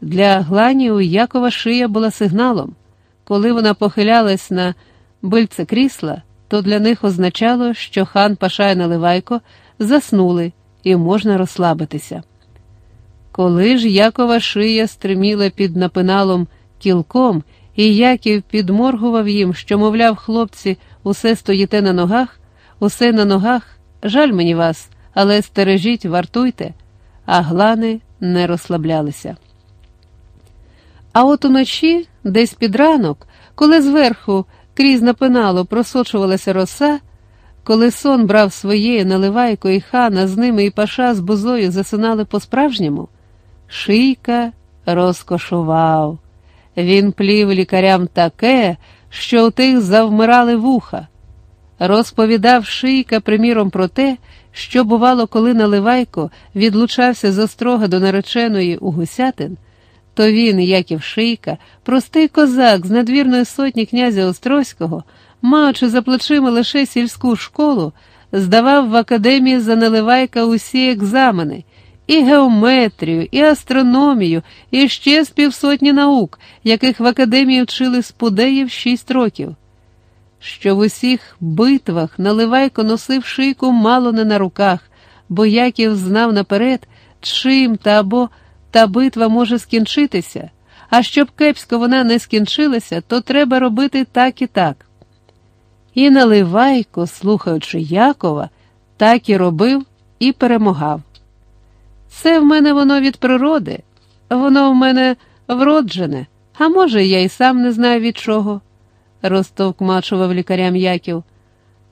Для Гланію Якова шия була сигналом. Коли вона похилялась на бильце крісла, то для них означало, що хан Паша і Наливайко заснули і можна розслабитися. Коли ж Якова шия стриміла під напиналом кілком, і Яків підморгував їм, що, мовляв, хлопці, усе стоїте на ногах, усе на ногах, жаль мені вас, але стережіть, вартуйте, а глани не розслаблялися. А от уночі, десь під ранок, коли зверху крізь напинало просочувалася роса, коли сон брав своє, наливайко і хана з ними і паша з бузою засинали по-справжньому, шийка розкошував. Він плів лікарям таке, що у тих завмирали вуха. Розповідав шийка, приміром, про те, що бувало, коли Наливайко відлучався з острога до нареченої у гусятин, то він, Яків Шийка, простий козак з надвірної сотні князя Острозького, маючи за плечима лише сільську школу, здавав в академії за Наливайка усі екзамени і геометрію, і астрономію, і ще з півсотні наук, яких в академії вчили спудеїв шість років. Що в усіх битвах Наливайко носив шийку мало не на руках, бо Яків знав наперед, чим та або та битва може скінчитися, а щоб кепсько вона не скінчилася, то треба робити так і так. І Наливайко, слухаючи Якова, так і робив і перемагав. Це в мене воно від природи, воно в мене вроджене, а може, я й сам не знаю від чого, розтовкмачував лікарям Яків.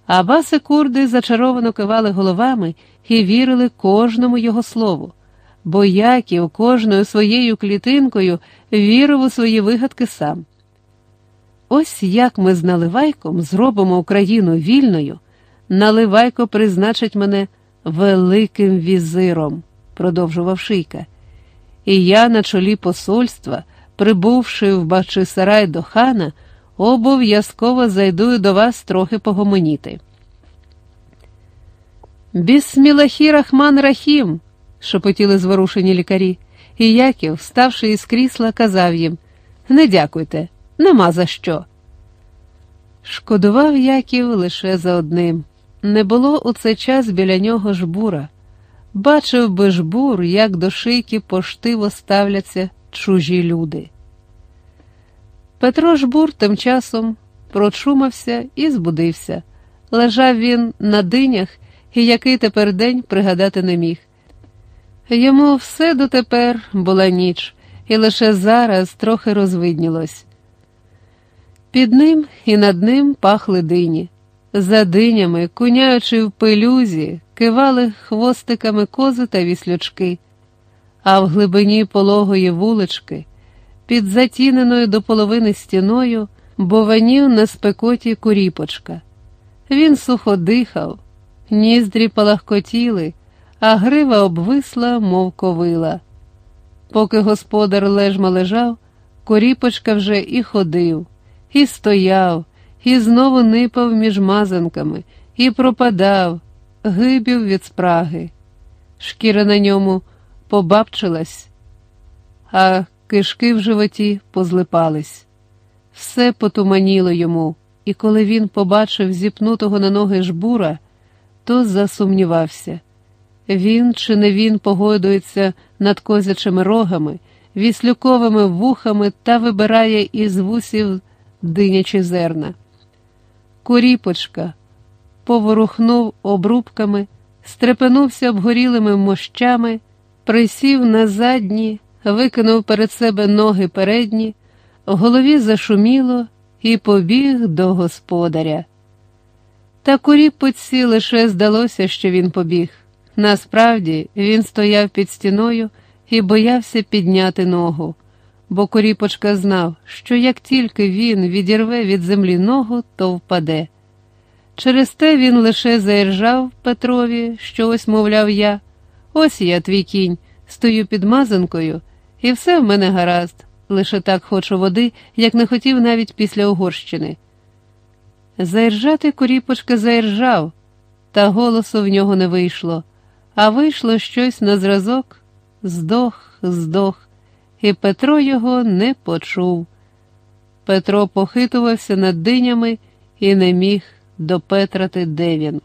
А баси курди зачаровано кивали головами і вірили кожному його слову, бо Яків кожною своєю клітинкою вірив у свої вигадки сам. Ось як ми з Наливайком зробимо Україну вільною, Наливайко призначить мене великим візиром продовжував Шийка. І я на чолі посольства, прибувши в Бачисарай до хана, обов'язково зайду до вас трохи погомоніти. Бісмілахі Рахман Рахім, шепотіли зворушені лікарі, і Яків, вставши із крісла, казав їм Не дякуйте, нема за що. Шкодував Яків лише за одним. Не було у цей час біля нього жбура. Бачив би жбур, як до шийки поштиво ставляться чужі люди. Петро жбур тим часом прочумався і збудився. Лежав він на динях, і який тепер день пригадати не міг. Йому все дотепер була ніч, і лише зараз трохи розвиднілось. Під ним і над ним пахли дині. За динями, куняючи в пилюзі, кивали хвостиками кози та віслючки, а в глибині пологої вулички, під затіненою до половини стіною, бованів на спекоті куріпочка. Він сухо дихав, ніздрі палахкотіли, а грива обвисла, мов ковила. Поки господар лежма лежав, коріпочка вже і ходив, і стояв, і знову нипав між мазанками, і пропадав, гибів від спраги. Шкіра на ньому побабчилась, а кишки в животі позлипались. Все потуманіло йому, і коли він побачив зіпнутого на ноги жбура, то засумнівався. Він чи не він погодується над козячими рогами, віслюковими вухами та вибирає із вусів динячі зерна. Куріпочка поворухнув обрубками, стрепенувся обгорілими мощами, присів на задні, викинув перед себе ноги передні, в голові зашуміло і побіг до господаря. Та куріпоці лише здалося, що він побіг. Насправді він стояв під стіною і боявся підняти ногу, бо Коріпочка знав, що як тільки він відірве від землі ногу, то впаде. Через те він лише заіржав Петрові, що ось, мовляв, я, ось я, твій кінь, стою під мазанкою, і все в мене гаразд, лише так хочу води, як не хотів навіть після Угорщини. Заіржати Коріпочка заіржав, та голосу в нього не вийшло, а вийшло щось на зразок здох, здох, і Петро його не почув. Петро похитувався над динями і не міг допетрати, де він.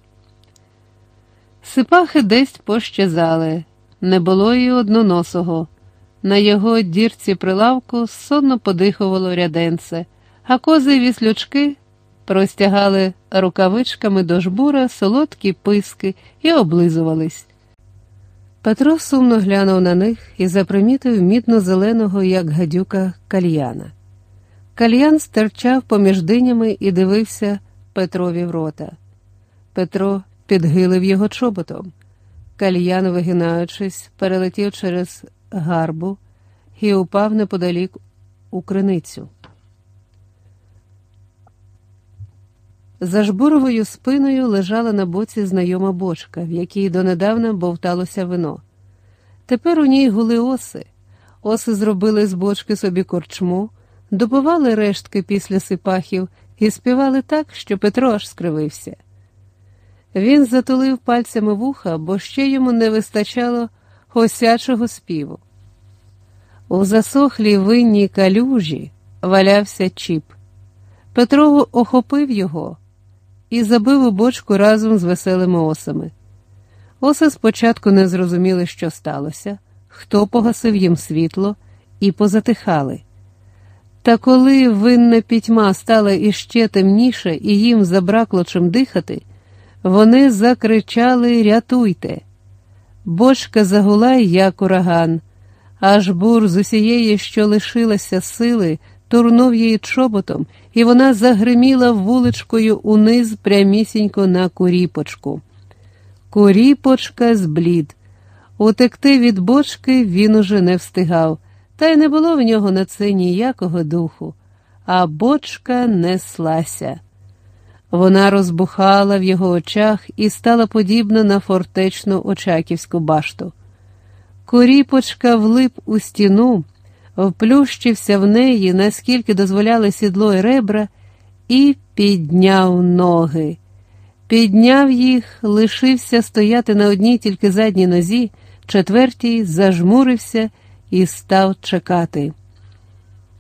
Сипахи десь пощезали, не було й одноносого. На його дірці прилавку сонно подихувало ряденце, а кози віслючки простягали рукавичками до жбура солодкі писки і облизувались. Петро сумно глянув на них і запримітив мідно-зеленого, як гадюка, кальяна. Кальян стирчав поміж динями і дивився Петрові в рота. Петро підгилив його чоботом. Кальян, вигинаючись, перелетів через гарбу і упав неподалік у криницю. За жбуровою спиною лежала на боці знайома бочка, в якій донедавна бовталося вино. Тепер у ній гули оси. Оси зробили з бочки собі корчму, добували рештки після сипахів і співали так, що Петро аж скривився. Він затулив пальцями вуха, бо ще йому не вистачало осячого співу. У засохлій винній калюжі валявся чіп. Петро охопив його і забив у бочку разом з веселими осами. Оси спочатку не зрозуміли, що сталося, хто погасив їм світло, і позатихали. Та коли винна пітьма стала іще темніше і їм забракло чим дихати, вони закричали Рятуйте. Бочка загула, як ураган, аж бур з усієї, що лишилася сили, турнув її чоботом, і вона загриміла вуличкою униз прямісінько на куріпочку. Куріпочка зблід. Утекти від бочки він уже не встигав, та й не було в нього на це ніякого духу, а бочка неслася. Вона розбухала в його очах і стала подібна на фортечну очаківську башту. Куріпочка влип у стіну, вплющився в неї, наскільки дозволяли сідло й ребра, і підняв ноги. Підняв їх, лишився стояти на одній тільки задній нозі, четвертій зажмурився і став чекати.